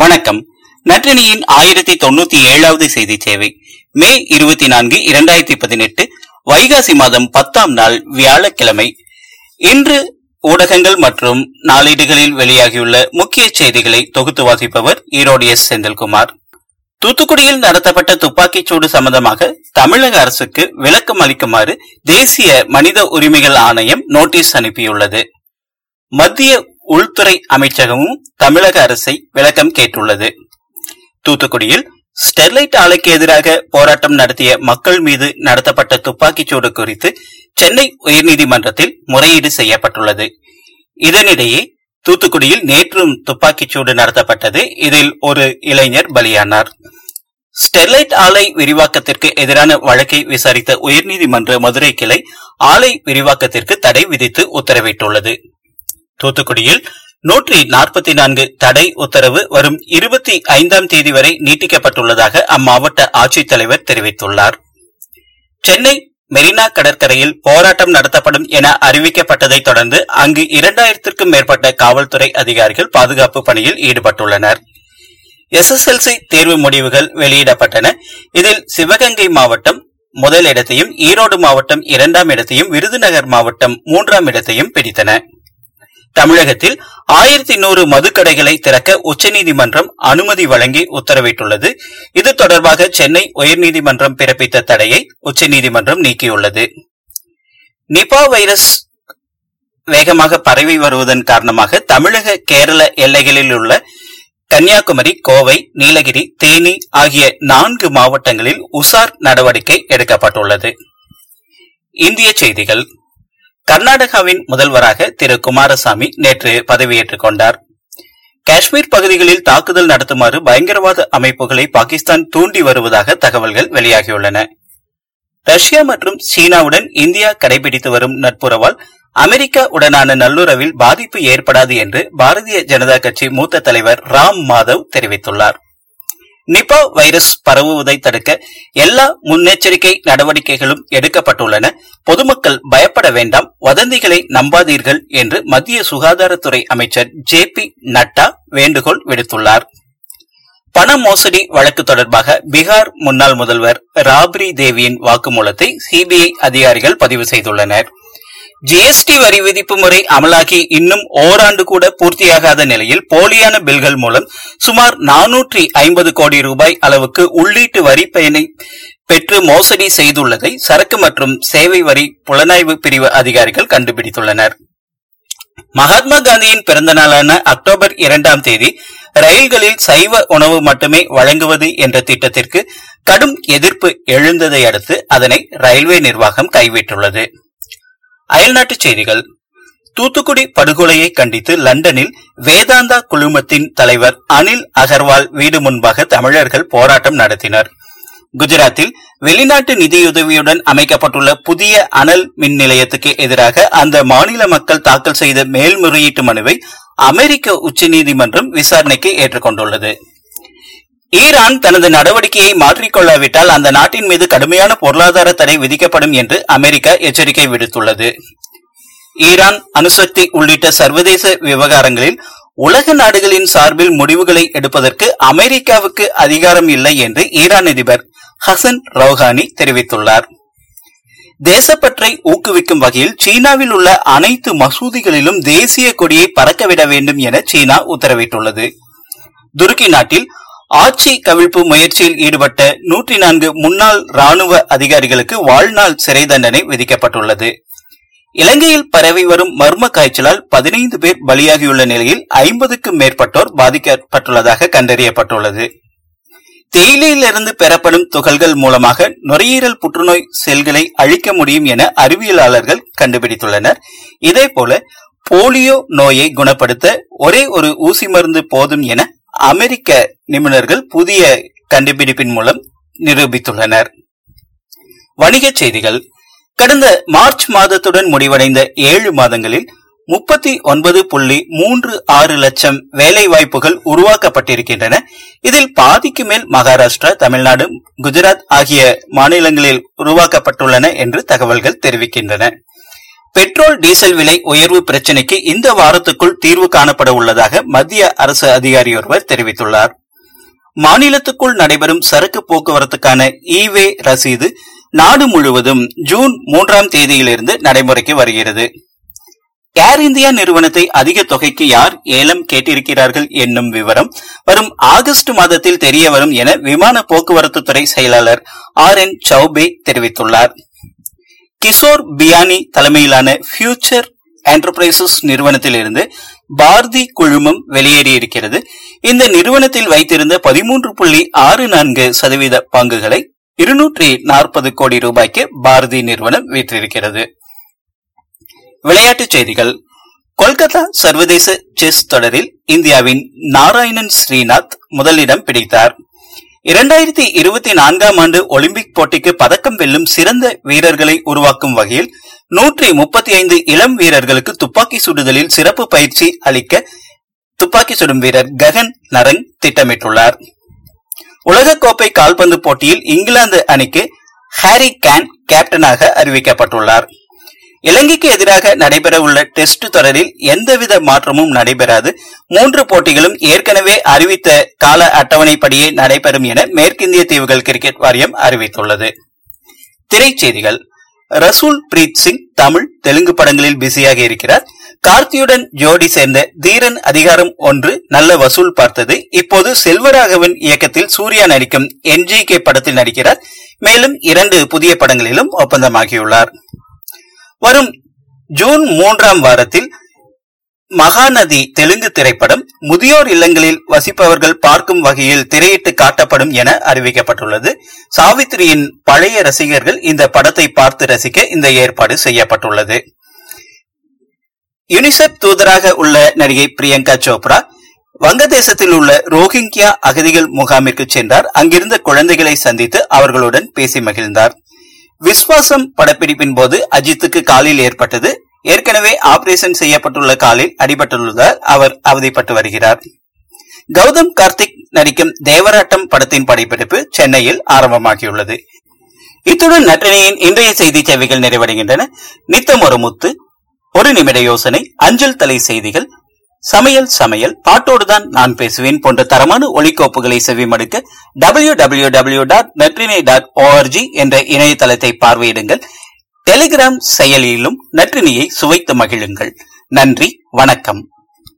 வணக்கம். நற்றினியின் ஆயிரத்தி தொண்ணூத்தி ஏழாவது செய்தி சேவை. மே இருபத்தி நான்கு இரண்டாயிரத்தி பதினெட்டு வைகாசி மாதம் பத்தாம் நாள் வியாழக்கிழமை. இன்று ஊடகங்கள் மற்றும் நாளேடுகளில் வெளியாகியுள்ள முக்கிய செய்திகளை தொகுத்து வாசிப்பவர் ஈரோடு எஸ். செந்தில்குமார். தூத்துக்குடியில் நடத்தப்பட்ட துப்பாக்கிச் சூடு சம்பந்தமாக தமிழக அரசுக்கு விளக்கம் அளிக்குமாறு தேசிய மனித உரிமைகள் ஆணையம் நோட்டீஸ் அனுப்பியுள்ளது. மத்திய உள்துறை அமைச்சகமும் தமிழக அரசை விளக்கம் கேட்டுள்ளது. தூத்துக்குடியில் ஸ்டெர்லைட் ஆலைக்கு எதிராக போராட்டம் நடத்திய மக்கள் மீது நடத்தப்பட்ட துப்பாக்கிச்சூடு குறித்து சென்னை உயர்நீதிமன்றத்தில் முறையீடு செய்யப்பட்டுள்ளது. இதனிடையே தூத்துக்குடியில் நேற்றும் துப்பாக்கிச்சூடு நடத்தப்பட்டது. இதில் ஒரு இளைஞர் பலியானார். ஸ்டெர்லைட் ஆலை விரிவாக்கத்திற்கு எதிரான வழக்கை விசாரித்த உயர்நீதிமன்ற மதுரை கிளை ஆலை விரிவாக்கத்திற்கு தடை விதித்து உத்தரவிட்டுள்ளது. தூத்துக்குடியில் நூற்றி நாற்பத்தி நான்கு தடை உத்தரவு வரும் இருபத்தி ஐந்தாம் தேதி வரை நீட்டிக்கப்பட்டுள்ளதாக அம்மாவட்ட ஆட்சித்தலைவர் தெரிவித்துள்ளார். சென்னை மெரினா கடற்கரையில் போராட்டம் நடத்தப்படும் என அறிவிக்கப்பட்டதை தொடர்ந்து அங்கு இரண்டாயிரத்திற்கும் மேற்பட்ட காவல்துறை அதிகாரிகள் பாதுகாப்பு பணியில் ஈடுபட்டுள்ளனர். எஸ்எஸ்எல்சி தேர்வு முடிவுகள் வெளியிடப்பட்டன. இதில் சிவகங்கை மாவட்டம் முதல் இடத்தையும் ஈரோடு மாவட்டம் இரண்டாம் இடத்தையும் விருதுநகர் மாவட்டம் மூன்றாம் இடத்தையும் பிடித்தன. தமிழகத்தில் ஆயிரத்தி நூறு மதுக்கடைகளை திறக்க உச்சநீதிமன்றம் அனுமதி வழங்கி உத்தரவிட்டுள்ளது. இது தொடர்பாக சென்னை உயர்நீதிமன்றம் பிறப்பித்த தடையை உச்சநீதிமன்றம் நீக்கியுள்ளது. நிபா வைரஸ் வேகமாக பரவி வருவதன் காரணமாக தமிழக கேரள எல்லைகளில் உள்ள கன்னியாகுமரி கோவை நீலகிரி தேனி ஆகிய நான்கு மாவட்டங்களில் உசார் நடவடிக்கை எடுக்கப்பட்டுள்ளது. இந்திய செய்திகள். கர்நாடகாவின் முதல்வராக திரு. குமாரசாமி நேற்று பதவியேற்றுக் கொண்டார். காஷ்மீர் பகுதிகளில் தாக்குதல் நடத்துமாறு பயங்கரவாத அமைப்புகளை பாகிஸ்தான் தூண்டி வருவதாக தகவல்கள் வெளியாகியுள்ளன. ரஷ்யா மற்றும் சீனாவுடன் இந்தியா கடைபிடித்து வரும் நட்புறவால் அமெரிக்கா உடனான நல்லுறவில் பாதிப்பு ஏற்படாது என்று பாரதிய ஜனதா கட்சி மூத்த தலைவர் ராம் மாதவ் தெரிவித்துள்ளார். நிபா வைரஸ் பரவுவதை தடுக்க எல்லா முன்னெச்சரிக்கை நடவடிக்கைகளும் எடுக்கப்பட்டுள்ளன. பொதுமக்கள் பயப்பட வேண்டாம். வதந்திகளை நம்பாதீர்கள் என்று மத்திய சுகாதாரத்துறை அமைச்சர் ஜே பி நட்டா வேண்டுகோள் விடுத்துள்ளார். பண மோசடி வழக்கு தொடர்பாக பீகார் முன்னாள் முதல்வர் ராப்ரி தேவியின் வாக்குமூலத்தை சிபிஐ அதிகாரிகள் பதிவு செய்துள்ளனர். ஜிஎஸ்டி வரி விதிப்பு முறை அமலாகி இன்னும் ஓராண்டு கூட பூர்த்தியாகாத நிலையில் போலியான பில்கள் மூலம் சுமார் நானூற்றி ஐம்பது கோடி ரூபாய் அளவுக்கு உள்ளீட்டு வரி பயனை பெற்று மோசடி செய்துள்ளதை சரக்கு மற்றும் சேவை வரி புலனாய்வு பிரிவு அதிகாரிகள் கண்டுபிடித்துள்ளனர். மகாத்மா காந்தியின் பிறந்த நாளான அக்டோபர் இரண்டாம் தேதி ரயில்களில் சைவ உணவு மட்டுமே வழங்குவது என்ற திட்டத்திற்கு கடும் எதிர்ப்பு எழுந்ததை அடுத்து அதனை ரயில்வே நிர்வாகம் கைவிட்டுள்ளது. அயல்நாட்டுச் செய்திகள். தூத்துக்குடி படுகொலையை கண்டித்து லண்டனில் வேதாந்தா குழுமத்தின் தலைவர் அனில் அகர்வால் வீடு முன்பாக தமிழர்கள் போராட்டம் நடத்தினர். குஜராத்தில் வெளிநாட்டு நிதியுதவியுடன் அமைக்கப்பட்டுள்ள புதிய அனல் மின் நிலையத்துக்கு எதிராக அந்த மாநில மக்கள் தாக்கல் செய்த மேல்முறையீட்டு மனுவை அமெரிக்க உச்சநீதிமன்றம் விசாரணைக்கு ஏற்றுக்கொண்டுள்ளது. ஈரான் தனது நடவடிக்கையை மாற்றிக்கொள்ளாவிட்டால் அந்த நாட்டின் மீது கடுமையான பொருளாதார தடை விதிக்கப்படும் என்று அமெரிக்கா எச்சரிக்கை விடுத்துள்ளது. ஈரான் அணுசக்தி உள்ளிட்ட சர்வதேச விவகாரங்களில் உலக நாடுகளின் சார்பில் முடிவுகளை எடுப்பதற்கு அமெரிக்காவுக்கு அதிகாரம் இல்லை என்று ஈரான் அதிபர் ஹசன் ரௌஹானி தெரிவித்துள்ளார். தேசப்பற்றை ஊக்குவிக்கும் வகையில் சீனாவில் உள்ள அனைத்து மசூதிகளிலும் தேசிய கொடியை பறக்கவிட வேண்டும் என சீனா உத்தரவிட்டுள்ளது. துருக்கி நாட்டில் ஆட்சி கவிழ்ப்பு முயற்சியில் ஈடுபட்ட நூற்றி நான்கு முன்னாள் ராணுவ அதிகாரிகளுக்கு வாழ்நாள் சிறை தண்டனை விதிக்கப்பட்டுள்ளது. இலங்கையில் பரவி வரும் மர்ம காய்ச்சலால் பதினைந்து பேர் பலியாகியுள்ள நிலையில் ஐம்பதுக்கும் மேற்பட்டோர் பாதிக்கப்பட்டுள்ளதாக கண்டறியப்பட்டுள்ளது. தேயிலையிலிருந்து பெறப்படும் துகள்கள் மூலமாக நுரையீரல் புற்றுநோய் செல்களை அழிக்க முடியும் என அறிவியலாளர்கள் கண்டுபிடித்துள்ளனர். இதேபோல போலியோ நோயை குணப்படுத்த ஒரே ஒரு ஊசி மருந்து போதும் என அமெரிக்க நிபுணர்கள் புதிய கண்டுபிடிப்பின் மூலம் நிரூபித்துள்ளனர். வணிகச் செய்திகள். கடந்த மார்ச் மாதத்துடன் முடிவடைந்த ஏழு மாதங்களில் முப்பத்தி ஒன்பது புள்ளி மூன்று ஆறு லட்சம் வேலை வாய்ப்புகள் உருவாக்கப்பட்டிருக்கின்றன. இதில் பாதிக்கு மேல் மகாராஷ்டிரா தமிழ்நாடு குஜராத் ஆகிய மாநிலங்களில் உருவாக்கப்பட்டுள்ளன என்று தகவல்கள் தெரிவிக்கின்றன. பெட்ரோல் டீசல் விலை உயர்வு பிரச்சினைக்கு இந்த வாரத்துக்குள் தீர்வு காணப்பட உள்ளதாக மத்திய அரசு அதிகாரி ஒருவர் தெரிவித்துள்ளார். மாநிலத்துக்குள் நடைபெறும் சரக்கு போக்குவரத்துக்கான இவே ரசீது நாடு முழுவதும் ஜூன் மூன்றாம் தேதியிலிருந்து நடைமுறைக்கு வருகிறது. ஏர் இந்தியா நிறுவனத்தை அதிக தொகைக்கு யார் ஏலம் கேட்டிருக்கிறார்கள் என்னும் விவரம் வரும் ஆகஸ்ட் மாதத்தில் தெரிய வரும் என விமான போக்குவரத்து துறை செயலாளர் ஆர் என் சௌபே தெரிவித்துள்ளார். கிஷோர் பியானி தலைமையிலான ஃபியூச்சர் என்டர்பிரைசஸ் நிறுவனத்திலிருந்து பாரதி குழுமம் வெளியேறியிருக்கிறது. இந்த நிறுவனத்தில் வைத்திருந்த பதிமூன்று புள்ளி ஆறு நான்கு சதவீத பங்குகளை இருநூற்றி நாற்பது கோடி ரூபாய்க்கு பாரதி நிறுவனம் விற்றிருக்கிறது. விளையாட்டுச் செய்திகள். கொல்கத்தா சர்வதேச செஸ் தொடரில் இந்தியாவின் நாராயணன் ஸ்ரீநாத் முதலிடம் பிடித்தார். இரண்டாயிரத்தி இருபத்தி நான்காம் ஆண்டு ஒலிம்பிக் போட்டிக்கு பதக்கம் வெல்லும் சிறந்த வீரர்களை உருவாக்கும் வகையில் நூற்றி முப்பத்தி ஐந்து இளம் வீரர்களுக்கு துப்பாக்கி சுடுதலில் சிறப்பு பயிற்சி அளிக்க துப்பாக்கி சுடும் வீரர் ககன் நரங் திட்டமிட்டுள்ளார். உலகக்கோப்பை கால்பந்து போட்டியில் இங்கிலாந்து அணிக்கு ஹாரி கேன் கேப்டனாக அறிவிக்கப்பட்டுள்ளார். இலங்கைக்கு எதிராக நடைபெறவுள்ள டெஸ்ட் தொடரில் எந்தவித மாற்றமும் நடைபெறாது. மூன்று போட்டிகளும் ஏற்கனவே அறிவித்த கால அட்டவணைப்படியே நடைபெறும் என மேற்கிந்திய தீவுகள் கிரிக்கெட் வாரியம் அறிவித்துள்ளது. திரைச்செய்திகள். ரசூல் பிரீத் சிங் தமிழ் தெலுங்கு படங்களில் பிஸியாக இருக்கிறார். கார்த்தியுடன் ஜோடி சேர்ந்த தீரன் அதிகாரம் ஒன்று நல்ல வசூல் பார்த்தது. இப்போது செல்வராகவன் இயக்கத்தில் சூர்யா நடிக்கும் என்ஜி கே படத்தில் நடிக்கிறார். மேலும் இரண்டு புதிய படங்களிலும் ஒப்பந்தமாகியுள்ளார். வரும் ஜூன் மூன்றாம் வாரத்தில் மகாநதி தெலுங்கு திரைப்படம் முதியோர் இல்லங்களில் வசிப்பவர்கள் பார்க்கும் வகையில் திரையிட்டு காட்டப்படும் என அறிவிக்கப்பட்டுள்ளது. சாவித்திரியின் பழைய ரசிகர்கள் இந்த படத்தை பார்த்து ரசிக்க இந்த ஏற்பாடு செய்யப்பட்டுள்ளது. யுனிசெப் தூதராக உள்ள நடிகை பிரியங்கா சோப்ரா வங்கதேசத்தில் உள்ள ரோஹிங்கியா அகதிகள் முகாமிற்கு சென்றார். அங்கிருந்த குழந்தைகளை சந்தித்து அவர்களுடன் பேசி மகிழ்ந்தார். விஸ்வாசம் படப்பிடிப்பின் போது அஜித்துக்கு காலில் ஏற்பட்டது. ஏற்கனவே ஆபரேஷன் செய்யப்பட்டுள்ள காலில் அடிபட்டுள்ளதால் அவர் அவதிப்பட்டு வருகிறார். கௌதம் கார்த்திக் நடிக்கும் தேவராட்டம் படத்தின் படப்பிடிப்பு சென்னையில் ஆரம்பமாகியுள்ளது. இத்துடன் நட்டினையின் இன்றைய செய்தி சேவைகள் நிறைவடைகின்றன. நித்தம் ஒரு முத்து ஒரு நிமிட யோசனை அஞ்சல் தலை செய்திகள் சமையல் சமையல் பாட்டோடுதான் நான் பேசுவேன் போன்ற தரமான ஒலிக்கோப்புகளை செவிமடுக்க W W W dot Natrinai dot O R G என்ற இணையதளத்தை பார்வையிடுங்கள். டெலிகிராம் செயலியிலும் நற்றினியை சுவைத்து மகிழுங்கள். நன்றி வணக்கம்.